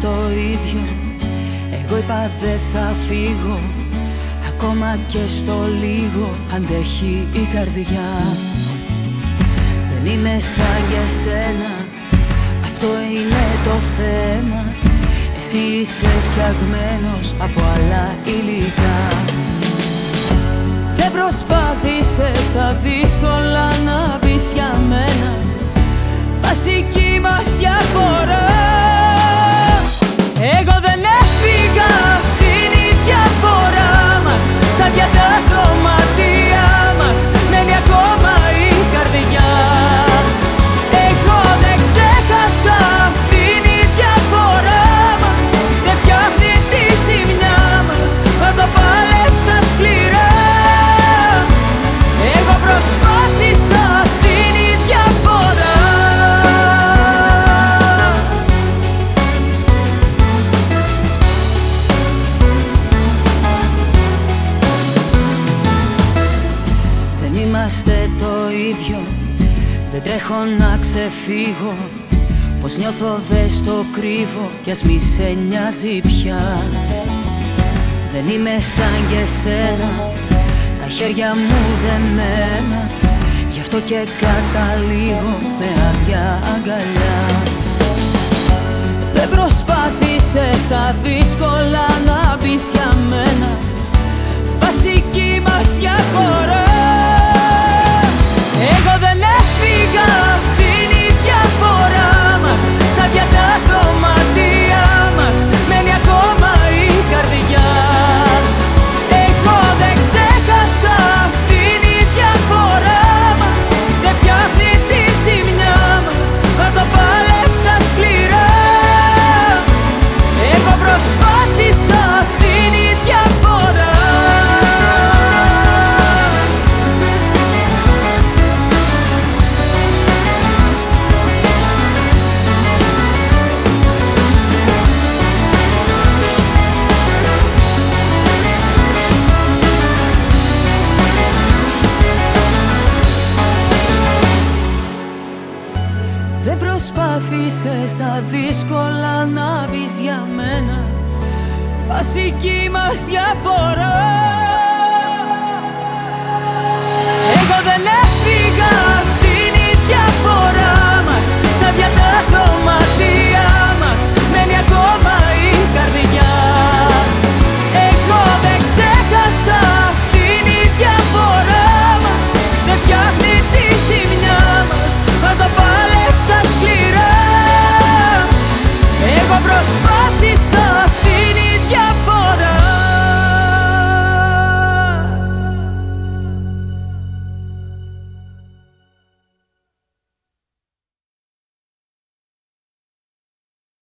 το ίδιο. Εγώ είπα δεν θα φύγω Ακόμα και στο λίγο αντέχει η καρδιά Δεν είμαι σαν για σένα Αυτό είναι το θέμα. Εσύ είσαι φτιαγμένος από άλλα υλικά. Δεν προσπάθησες τα δύσκολα είμαστε το ίδιο. Δεν τρέχω να ξεφύγω. Πως νιώθω δε στο κρύβω Κι ας μη σε νοιάζει πια. Δεν είμαι σαν και σένα Τα χέρια μου δεμένα. Γι' αυτό και καταλήγω με άδεια αγκαλιά. Δεν προσπάθησες τα δύσκολα Δεν προσπάθησες τα δύσκολα να πεις για μένα. Βασική μας διαφορά